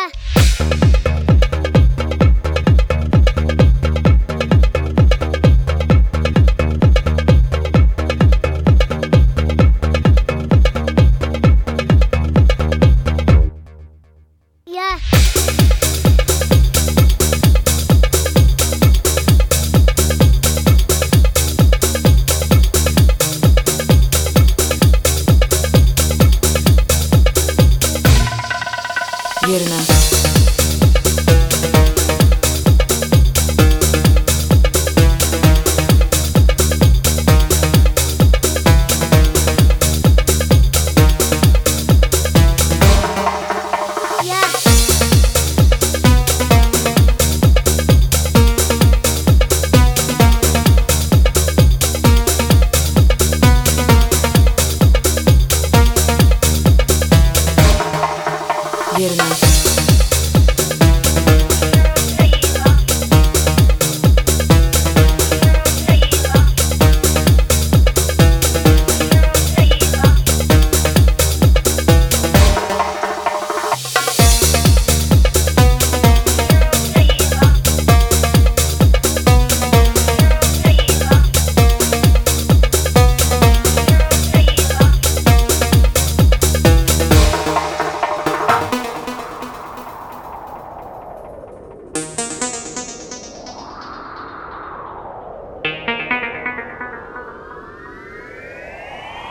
Yeah. Верно.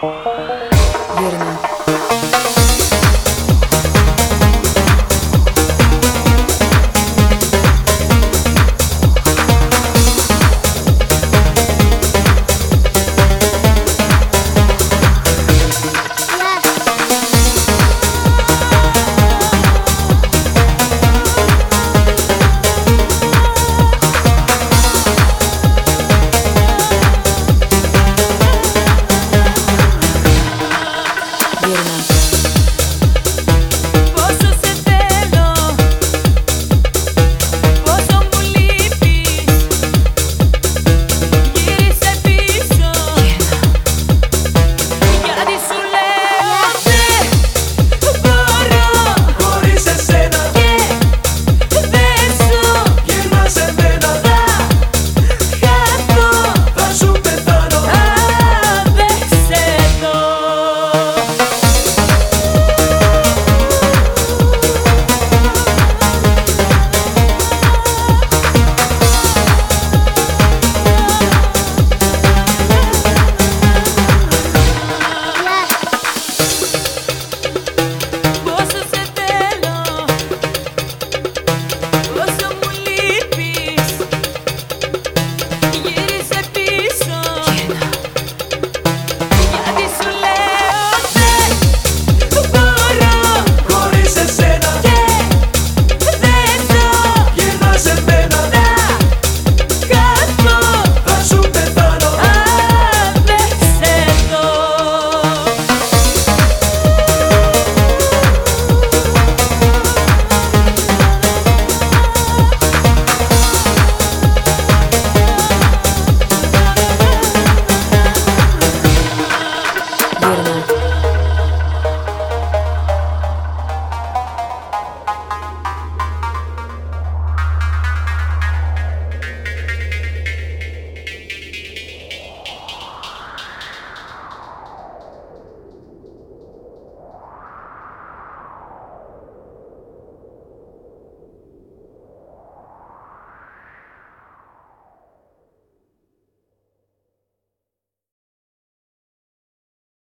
Верно.